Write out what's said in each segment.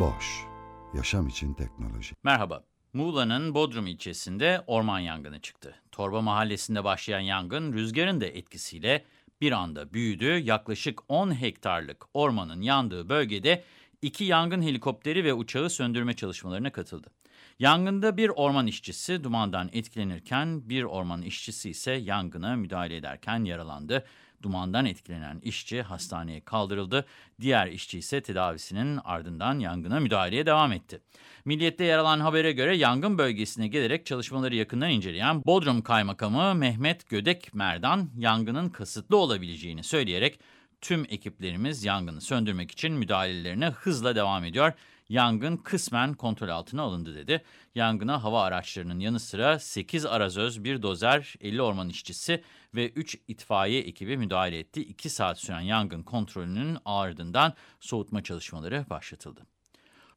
Boş, yaşam için teknoloji. Merhaba. Muğla'nın Bodrum ilçesinde orman yangını çıktı. Torba mahallesinde başlayan yangın rüzgarın da etkisiyle bir anda büyüdü. Yaklaşık 10 hektarlık ormanın yandığı bölgede iki yangın helikopteri ve uçağı söndürme çalışmalarına katıldı. Yangında bir orman işçisi dumandan etkilenirken bir orman işçisi ise yangına müdahale ederken yaralandı. Dumandan etkilenen işçi hastaneye kaldırıldı. Diğer işçi ise tedavisinin ardından yangına müdahaleye devam etti. Milliyet'te yer alan habere göre yangın bölgesine gelerek çalışmaları yakından inceleyen Bodrum Kaymakamı Mehmet Gödek Merdan yangının kasıtlı olabileceğini söyleyerek tüm ekiplerimiz yangını söndürmek için müdahalelerine hızla devam ediyor. Yangın kısmen kontrol altına alındı dedi. Yangına hava araçlarının yanı sıra 8 arazöz, 1 dozer, 50 orman işçisi ve 3 itfaiye ekibi müdahale etti. 2 saat süren yangın kontrolünün ardından soğutma çalışmaları başlatıldı.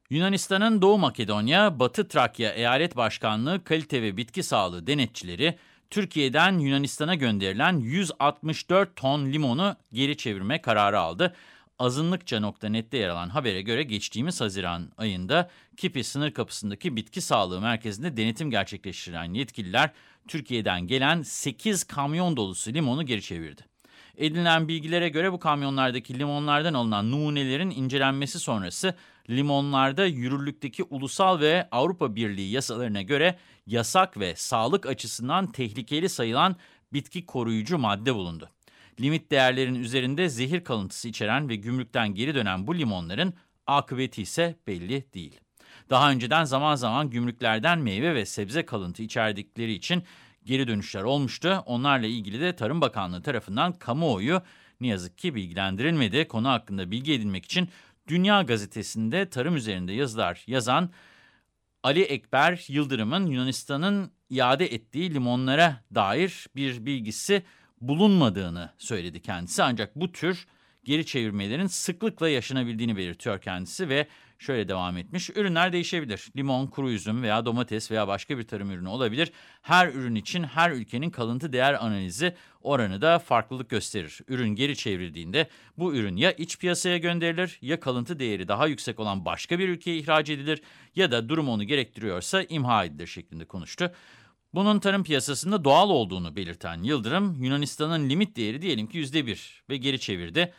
Yunanistan'ın Doğu Makedonya, Batı Trakya Eyalet Başkanlığı Kalite ve Bitki Sağlığı denetçileri, Türkiye'den Yunanistan'a gönderilen 164 ton limonu geri çevirme kararı aldı. Azınlıkça.net'te yer alan habere göre geçtiğimiz Haziran ayında Kipi sınır kapısındaki bitki sağlığı merkezinde denetim gerçekleştiren yetkililer Türkiye'den gelen 8 kamyon dolusu limonu geri çevirdi. Edinilen bilgilere göre bu kamyonlardaki limonlardan alınan numunelerin incelenmesi sonrası limonlarda yürürlükteki ulusal ve Avrupa Birliği yasalarına göre yasak ve sağlık açısından tehlikeli sayılan bitki koruyucu madde bulundu. Limit değerlerin üzerinde zehir kalıntısı içeren ve gümrükten geri dönen bu limonların akıbeti ise belli değil. Daha önceden zaman zaman gümrüklerden meyve ve sebze kalıntı içerdikleri için geri dönüşler olmuştu. Onlarla ilgili de Tarım Bakanlığı tarafından kamuoyu ne yazık ki bilgilendirilmedi. Konu hakkında bilgi edinmek için Dünya Gazetesi'nde tarım üzerinde yazılar yazan Ali Ekber Yıldırım'ın Yunanistan'ın iade ettiği limonlara dair bir bilgisi bulunmadığını söyledi kendisi. Ancak bu tür geri çevirmelerin sıklıkla yaşanabildiğini belirtiyor kendisi ve şöyle devam etmiş. Ürünler değişebilir. Limon, kuru üzüm veya domates veya başka bir tarım ürünü olabilir. Her ürün için her ülkenin kalıntı değer analizi oranı da farklılık gösterir. Ürün geri çevrildiğinde bu ürün ya iç piyasaya gönderilir ya kalıntı değeri daha yüksek olan başka bir ülkeye ihraç edilir ya da durum onu gerektiriyorsa imha edilir şeklinde konuştu. Bunun tarım piyasasında doğal olduğunu belirten Yıldırım, Yunanistan'ın limit değeri diyelim ki %1 ve geri çevirdi.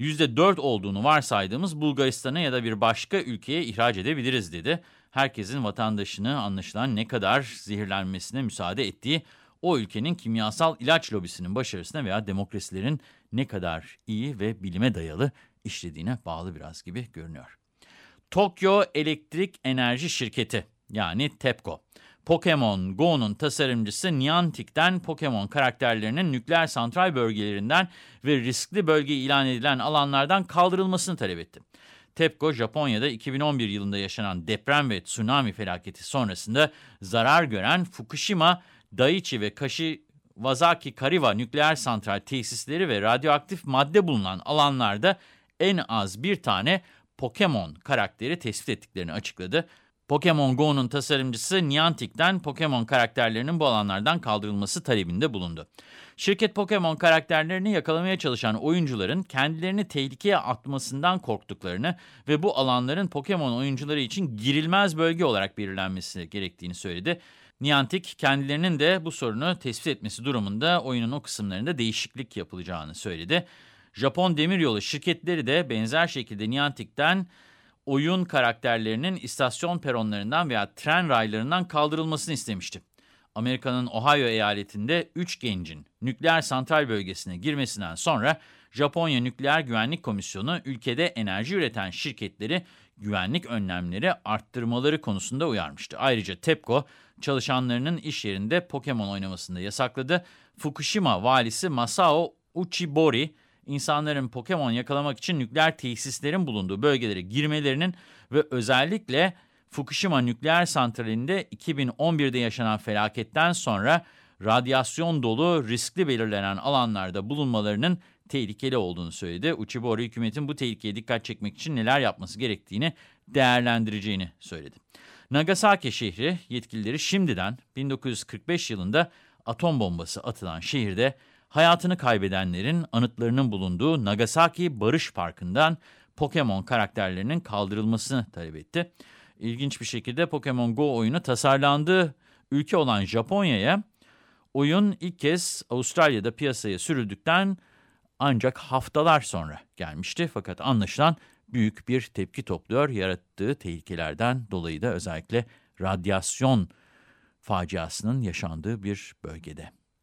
%4 olduğunu varsaydığımız Bulgaristan'a ya da bir başka ülkeye ihraç edebiliriz dedi. Herkesin vatandaşını anlaşılan ne kadar zehirlenmesine müsaade ettiği o ülkenin kimyasal ilaç lobisinin başarısına veya demokrasilerin ne kadar iyi ve bilime dayalı işlediğine bağlı biraz gibi görünüyor. Tokyo Elektrik Enerji Şirketi yani TEPCO Pokemon Go'nun tasarımcısı Niantic'ten Pokemon karakterlerinin nükleer santral bölgelerinden ve riskli bölge ilan edilen alanlardan kaldırılmasını talep etti. TEPCO, Japonya'da 2011 yılında yaşanan deprem ve tsunami felaketi sonrasında zarar gören Fukushima, Daiichi ve Kashiwazaki Kariwa nükleer santral tesisleri ve radyoaktif madde bulunan alanlarda en az bir tane Pokemon karakteri tespit ettiklerini açıkladı. Pokemon Go'nun tasarımcısı Niantic'ten Pokemon karakterlerinin bu alanlardan kaldırılması talebinde bulundu. Şirket Pokemon karakterlerini yakalamaya çalışan oyuncuların kendilerini tehlikeye atmasından korktuklarını ve bu alanların Pokemon oyuncuları için girilmez bölge olarak belirlenmesi gerektiğini söyledi. Niantic kendilerinin de bu sorunu tespit etmesi durumunda oyunun o kısımlarında değişiklik yapılacağını söyledi. Japon demiryolu şirketleri de benzer şekilde Niantic'ten oyun karakterlerinin istasyon peronlarından veya tren raylarından kaldırılmasını istemişti. Amerika'nın Ohio eyaletinde 3 gencin nükleer santral bölgesine girmesinden sonra Japonya Nükleer Güvenlik Komisyonu ülkede enerji üreten şirketleri güvenlik önlemleri arttırmaları konusunda uyarmıştı. Ayrıca TEPCO çalışanlarının iş yerinde Pokemon oynamasını yasakladı. Fukushima valisi Masao Uchibori insanların Pokemon yakalamak için nükleer tesislerin bulunduğu bölgelere girmelerinin ve özellikle Fukushima nükleer santralinde 2011'de yaşanan felaketten sonra radyasyon dolu riskli belirlenen alanlarda bulunmalarının tehlikeli olduğunu söyledi. Uchibori hükümetin bu tehlikeye dikkat çekmek için neler yapması gerektiğini değerlendireceğini söyledi. Nagasaki şehri yetkilileri şimdiden 1945 yılında atom bombası atılan şehirde hayatını kaybedenlerin anıtlarının bulunduğu Nagasaki Barış Parkı'ndan Pokemon karakterlerinin kaldırılmasını talep etti. İlginç bir şekilde Pokemon Go oyunu tasarlandığı ülke olan Japonya'ya oyun ilk kez Avustralya'da piyasaya sürüldükten ancak haftalar sonra gelmişti. Fakat anlaşılan büyük bir tepki topluyor. Yarattığı tehlikelerden dolayı da özellikle radyasyon faciasının yaşandığı bir bölgede.